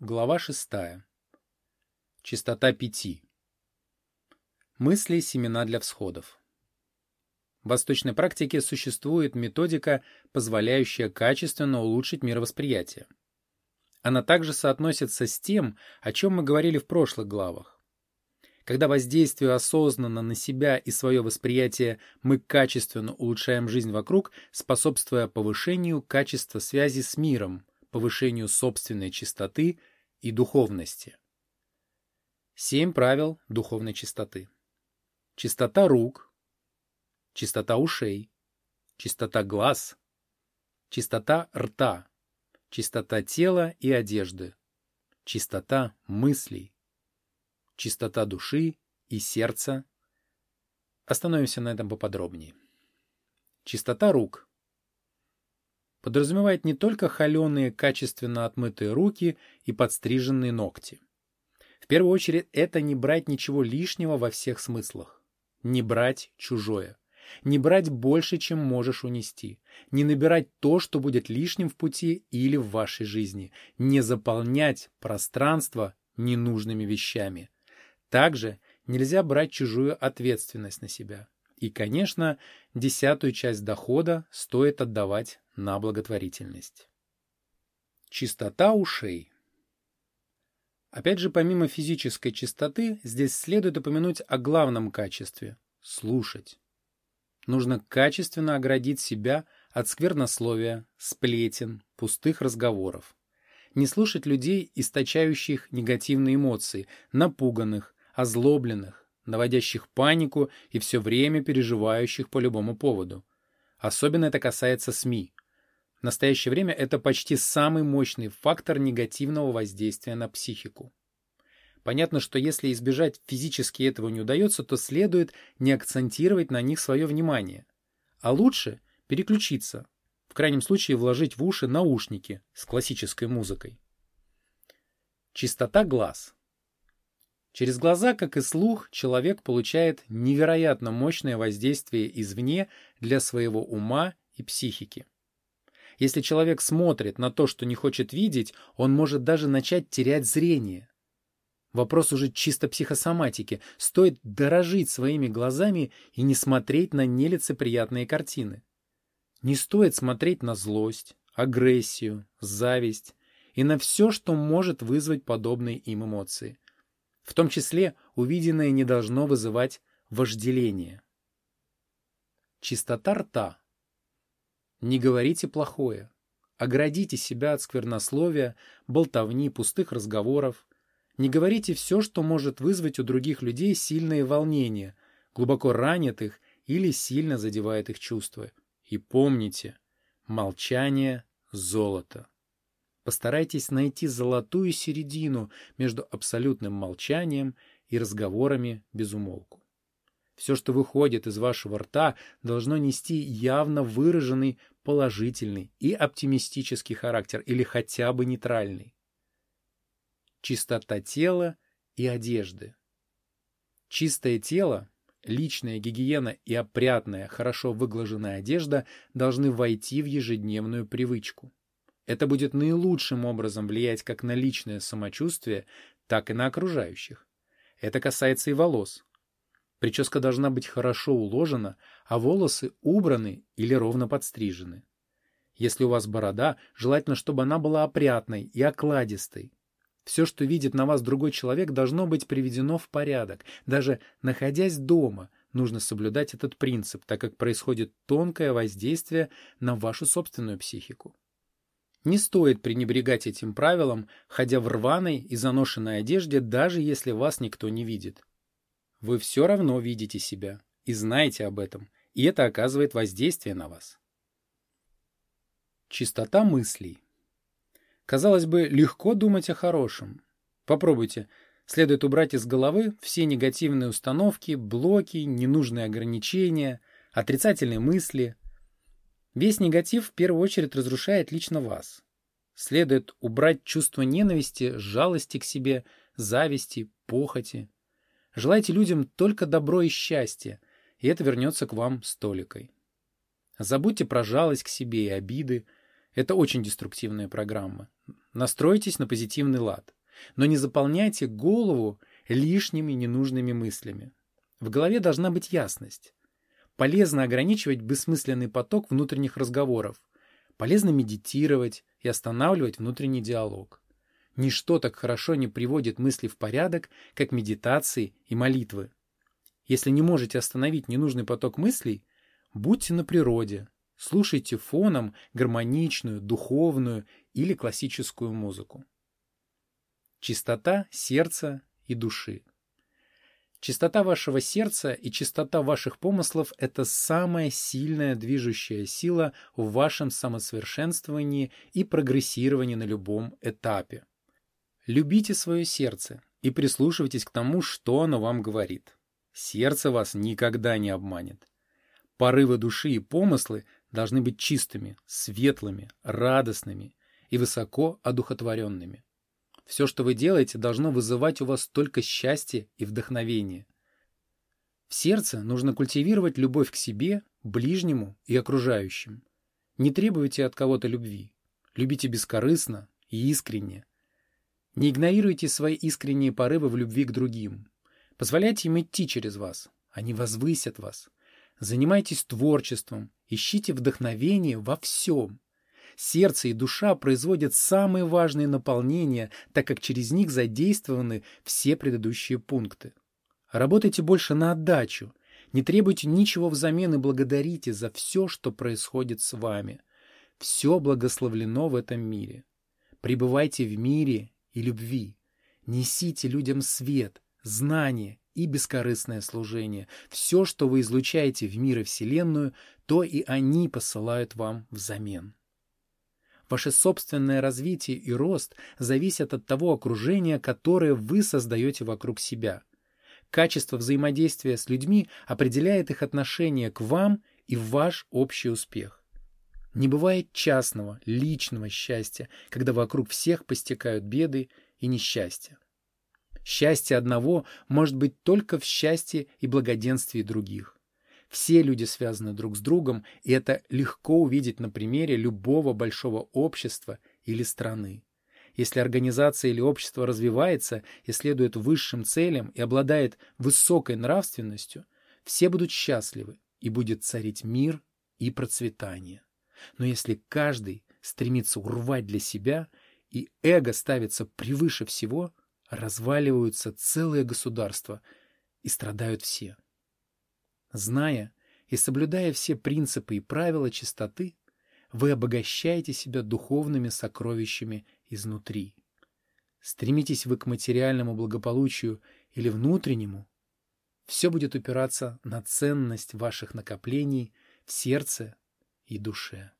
Глава 6. Чистота пяти. Мысли – семена для всходов. В восточной практике существует методика, позволяющая качественно улучшить мировосприятие. Она также соотносится с тем, о чем мы говорили в прошлых главах. Когда воздействие осознанно на себя и свое восприятие мы качественно улучшаем жизнь вокруг, способствуя повышению качества связи с миром – повышению собственной чистоты и духовности. Семь правил духовной чистоты. Чистота рук, чистота ушей, чистота глаз, чистота рта, чистота тела и одежды, чистота мыслей, чистота души и сердца. Остановимся на этом поподробнее. Чистота рук подразумевает не только холеные, качественно отмытые руки и подстриженные ногти. В первую очередь, это не брать ничего лишнего во всех смыслах. Не брать чужое. Не брать больше, чем можешь унести. Не набирать то, что будет лишним в пути или в вашей жизни. Не заполнять пространство ненужными вещами. Также нельзя брать чужую ответственность на себя. И, конечно, десятую часть дохода стоит отдавать на благотворительность. Чистота ушей. Опять же, помимо физической чистоты, здесь следует упомянуть о главном качестве – слушать. Нужно качественно оградить себя от сквернословия, сплетен, пустых разговоров. Не слушать людей, источающих негативные эмоции, напуганных, озлобленных, наводящих панику и все время переживающих по любому поводу. Особенно это касается СМИ. В настоящее время это почти самый мощный фактор негативного воздействия на психику. Понятно, что если избежать физически этого не удается, то следует не акцентировать на них свое внимание. А лучше переключиться, в крайнем случае вложить в уши наушники с классической музыкой. Чистота глаз – Через глаза, как и слух, человек получает невероятно мощное воздействие извне для своего ума и психики. Если человек смотрит на то, что не хочет видеть, он может даже начать терять зрение. Вопрос уже чисто психосоматики. Стоит дорожить своими глазами и не смотреть на нелицеприятные картины. Не стоит смотреть на злость, агрессию, зависть и на все, что может вызвать подобные им эмоции. В том числе увиденное не должно вызывать вожделение. Чистота рта. Не говорите плохое. Оградите себя от сквернословия, болтовни, пустых разговоров. Не говорите все, что может вызвать у других людей сильные волнения, глубоко ранит их или сильно задевает их чувства. И помните, молчание – золото. Постарайтесь найти золотую середину между абсолютным молчанием и разговорами без умолку. Все, что выходит из вашего рта, должно нести явно выраженный положительный и оптимистический характер или хотя бы нейтральный. Чистота тела и одежды. Чистое тело, личная гигиена и опрятная, хорошо выглаженная одежда должны войти в ежедневную привычку. Это будет наилучшим образом влиять как на личное самочувствие, так и на окружающих. Это касается и волос. Прическа должна быть хорошо уложена, а волосы убраны или ровно подстрижены. Если у вас борода, желательно, чтобы она была опрятной и окладистой. Все, что видит на вас другой человек, должно быть приведено в порядок. Даже находясь дома, нужно соблюдать этот принцип, так как происходит тонкое воздействие на вашу собственную психику. Не стоит пренебрегать этим правилом, ходя в рваной и заношенной одежде, даже если вас никто не видит. Вы все равно видите себя и знаете об этом, и это оказывает воздействие на вас. Чистота мыслей. Казалось бы, легко думать о хорошем. Попробуйте. Следует убрать из головы все негативные установки, блоки, ненужные ограничения, отрицательные мысли – Весь негатив в первую очередь разрушает лично вас. Следует убрать чувство ненависти, жалости к себе, зависти, похоти. Желайте людям только добро и счастье, и это вернется к вам столикой. Забудьте про жалость к себе и обиды. Это очень деструктивная программа. Настройтесь на позитивный лад. Но не заполняйте голову лишними ненужными мыслями. В голове должна быть ясность. Полезно ограничивать бессмысленный поток внутренних разговоров. Полезно медитировать и останавливать внутренний диалог. Ничто так хорошо не приводит мысли в порядок, как медитации и молитвы. Если не можете остановить ненужный поток мыслей, будьте на природе, слушайте фоном гармоничную, духовную или классическую музыку. Чистота сердца и души. Чистота вашего сердца и чистота ваших помыслов – это самая сильная движущая сила в вашем самосовершенствовании и прогрессировании на любом этапе. Любите свое сердце и прислушивайтесь к тому, что оно вам говорит. Сердце вас никогда не обманет. Порывы души и помыслы должны быть чистыми, светлыми, радостными и высоко одухотворенными. Все, что вы делаете, должно вызывать у вас только счастье и вдохновение. В сердце нужно культивировать любовь к себе, ближнему и окружающим. Не требуйте от кого-то любви. Любите бескорыстно и искренне. Не игнорируйте свои искренние порывы в любви к другим. Позволяйте им идти через вас. Они возвысят вас. Занимайтесь творчеством, ищите вдохновение во всем. Сердце и душа производят самые важные наполнения, так как через них задействованы все предыдущие пункты. Работайте больше на отдачу. Не требуйте ничего взамен и благодарите за все, что происходит с вами. Все благословлено в этом мире. Пребывайте в мире и любви. Несите людям свет, знание и бескорыстное служение. Все, что вы излучаете в мир и Вселенную, то и они посылают вам взамен. Ваше собственное развитие и рост зависят от того окружения, которое вы создаете вокруг себя. Качество взаимодействия с людьми определяет их отношение к вам и ваш общий успех. Не бывает частного, личного счастья, когда вокруг всех постекают беды и несчастья. Счастье одного может быть только в счастье и благоденствии других. Все люди связаны друг с другом, и это легко увидеть на примере любого большого общества или страны. Если организация или общество развивается и следует высшим целям и обладает высокой нравственностью, все будут счастливы, и будет царить мир и процветание. Но если каждый стремится урвать для себя, и эго ставится превыше всего, разваливаются целые государства, и страдают все. Зная и соблюдая все принципы и правила чистоты, вы обогащаете себя духовными сокровищами изнутри. Стремитесь вы к материальному благополучию или внутреннему, все будет упираться на ценность ваших накоплений в сердце и душе.